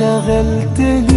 شغلتني